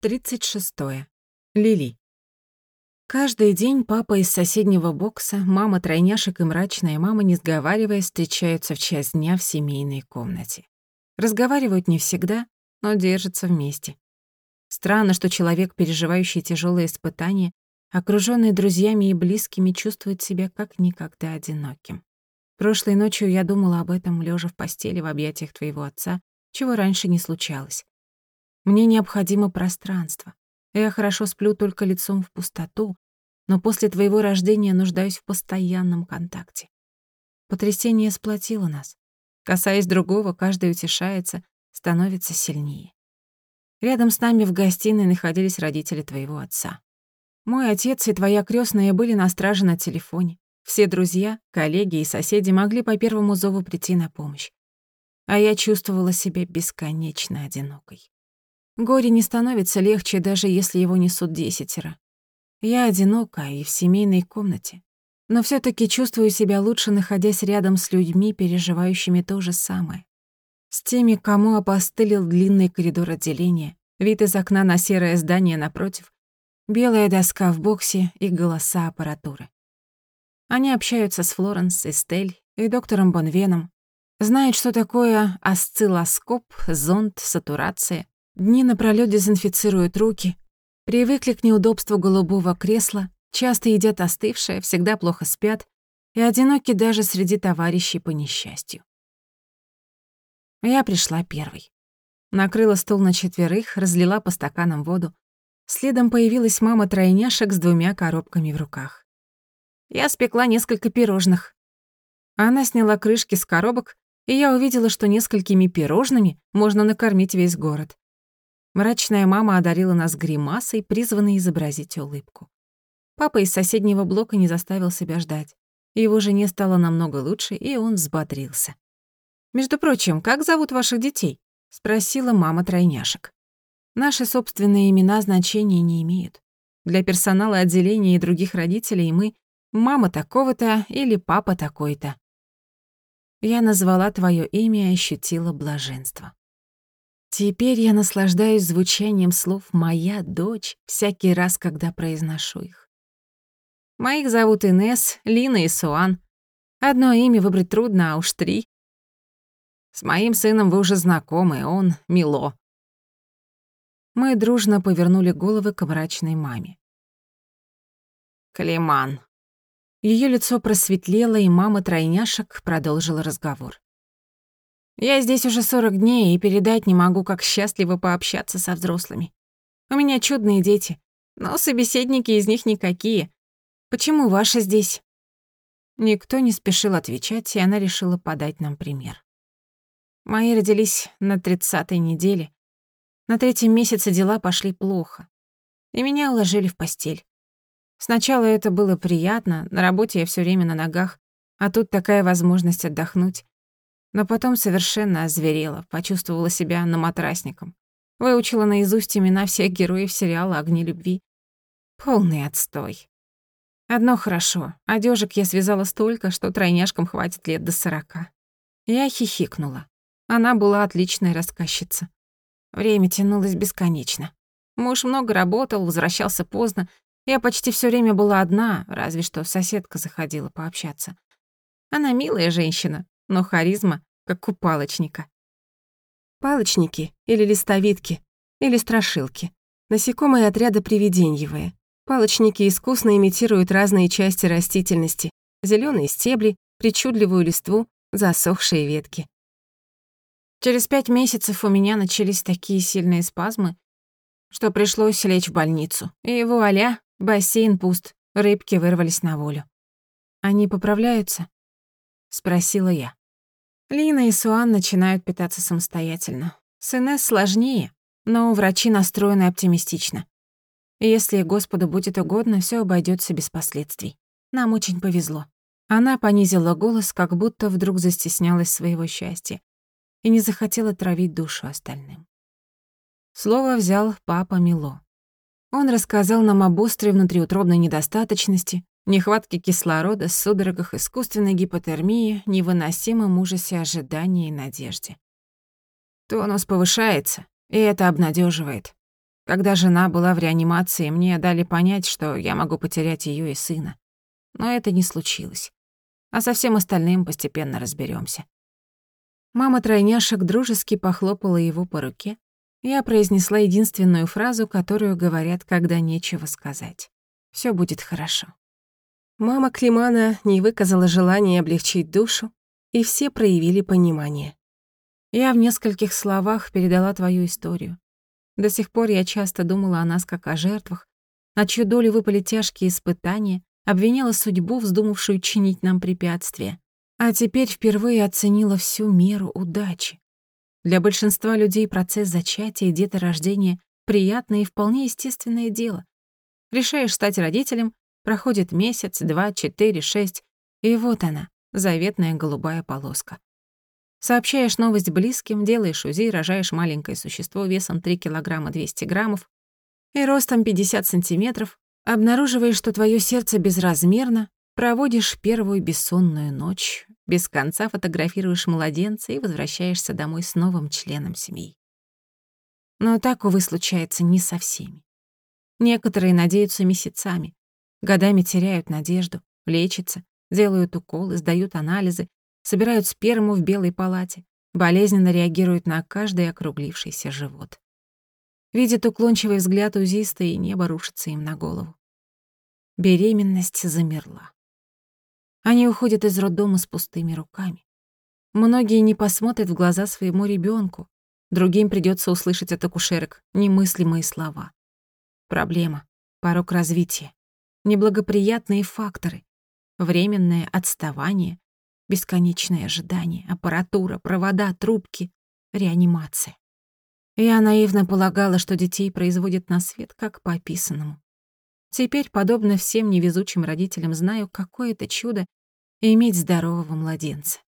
36. Лили. Каждый день папа из соседнего бокса, мама тройняшек и мрачная мама, не сговариваясь, встречаются в час дня в семейной комнате. Разговаривают не всегда, но держатся вместе. Странно, что человек, переживающий тяжелые испытания, окружённый друзьями и близкими, чувствует себя как никогда одиноким. Прошлой ночью я думала об этом, лежа в постели в объятиях твоего отца, чего раньше не случалось. Мне необходимо пространство. Я хорошо сплю только лицом в пустоту, но после твоего рождения нуждаюсь в постоянном контакте. Потрясение сплотило нас. Касаясь другого, каждый утешается, становится сильнее. Рядом с нами в гостиной находились родители твоего отца. Мой отец и твоя крестная были на страже на телефоне. Все друзья, коллеги и соседи могли по первому зову прийти на помощь. А я чувствовала себя бесконечно одинокой. Горе не становится легче, даже если его несут десятеро. Я одинока и в семейной комнате. Но все таки чувствую себя лучше, находясь рядом с людьми, переживающими то же самое. С теми, кому опостылил длинный коридор отделения, вид из окна на серое здание напротив, белая доска в боксе и голоса аппаратуры. Они общаются с Флоренс, Эстель и доктором Бонвеном, знают, что такое осциллоскоп, зонд, сатурация, Дни напролёт дезинфицируют руки, привыкли к неудобству голубого кресла, часто едят остывшее, всегда плохо спят и одиноки даже среди товарищей по несчастью. Я пришла первой. Накрыла стол на четверых, разлила по стаканам воду. Следом появилась мама тройняшек с двумя коробками в руках. Я спекла несколько пирожных. Она сняла крышки с коробок, и я увидела, что несколькими пирожными можно накормить весь город. Мрачная мама одарила нас гримасой, призванной изобразить улыбку. Папа из соседнего блока не заставил себя ждать. Его жене стало намного лучше, и он взбодрился. «Между прочим, как зовут ваших детей?» — спросила мама тройняшек. «Наши собственные имена значения не имеют. Для персонала отделения и других родителей мы — мама такого-то или папа такой-то». Я назвала твое имя и ощутила блаженство. Теперь я наслаждаюсь звучанием слов «моя дочь» всякий раз, когда произношу их. Моих зовут Инес, Лина и Суан. Одно имя выбрать трудно, а уж три. С моим сыном вы уже знакомы, он Мило. Мы дружно повернули головы к мрачной маме. Калиман. Ее лицо просветлело, и мама тройняшек продолжила разговор. Я здесь уже 40 дней и передать не могу, как счастливо пообщаться со взрослыми. У меня чудные дети, но собеседники из них никакие. Почему ваши здесь?» Никто не спешил отвечать, и она решила подать нам пример. Мои родились на тридцатой неделе. На третьем месяце дела пошли плохо. И меня уложили в постель. Сначала это было приятно, на работе я все время на ногах, а тут такая возможность отдохнуть. Но потом совершенно озверела, почувствовала себя наматрасником. Выучила наизусть имена всех героев сериала «Огни любви». Полный отстой. Одно хорошо, одежек я связала столько, что тройняшкам хватит лет до сорока. Я хихикнула. Она была отличная рассказчица. Время тянулось бесконечно. Муж много работал, возвращался поздно. Я почти все время была одна, разве что соседка заходила пообщаться. Она милая женщина, но харизма, как у палочника. Палочники или листовидки, или страшилки. Насекомые отряда привиденьевые. Палочники искусно имитируют разные части растительности. зеленые стебли, причудливую листву, засохшие ветки. Через пять месяцев у меня начались такие сильные спазмы, что пришлось лечь в больницу. И вуаля, бассейн пуст, рыбки вырвались на волю. «Они поправляются?» — спросила я. Лина и Суан начинают питаться самостоятельно. С Инесс сложнее, но врачи настроены оптимистично. Если Господу будет угодно, все обойдется без последствий. Нам очень повезло. Она понизила голос, как будто вдруг застеснялась своего счастья и не захотела травить душу остальным. Слово взял папа Мило. Он рассказал нам об острой внутриутробной недостаточности, нехватке кислорода, судорогах, искусственной гипотермии, невыносимом ужасе ожидания и надежде. Тонус повышается, и это обнадеживает. Когда жена была в реанимации, мне дали понять, что я могу потерять ее и сына. Но это не случилось. А со всем остальным постепенно разберемся. Мама тройняшек дружески похлопала его по руке. Я произнесла единственную фразу, которую говорят, когда нечего сказать. Все будет хорошо. Мама Климана не выказала желания облегчить душу, и все проявили понимание. Я в нескольких словах передала твою историю. До сих пор я часто думала о нас как о жертвах, на чью долю выпали тяжкие испытания, обвиняла судьбу, вздумавшую чинить нам препятствия. А теперь впервые оценила всю меру удачи. Для большинства людей процесс зачатия и деторождения — приятное и вполне естественное дело. Решаешь стать родителем, проходит месяц, два, четыре, шесть, и вот она, заветная голубая полоска. Сообщаешь новость близким, делаешь УЗИ, рожаешь маленькое существо весом 3 килограмма 200 граммов и ростом 50 сантиметров, обнаруживаешь, что твое сердце безразмерно, проводишь первую бессонную ночь, без конца фотографируешь младенца и возвращаешься домой с новым членом семьи. Но так, увы, случается не со всеми. Некоторые надеются месяцами, годами теряют надежду, лечатся, делают уколы, сдают анализы, собирают сперму в белой палате, болезненно реагируют на каждый округлившийся живот. Видят уклончивый взгляд узиста, и небо рушится им на голову. Беременность замерла. Они уходят из роддома с пустыми руками. Многие не посмотрят в глаза своему ребенку, другим придется услышать от акушерок немыслимые слова. Проблема, порог развития, неблагоприятные факторы, временное отставание, Бесконечное ожидание, аппаратура, провода, трубки, реанимация. Я наивно полагала, что детей производят на свет как по описанному. Теперь, подобно всем невезучим родителям, знаю, какое это чудо иметь здорового младенца.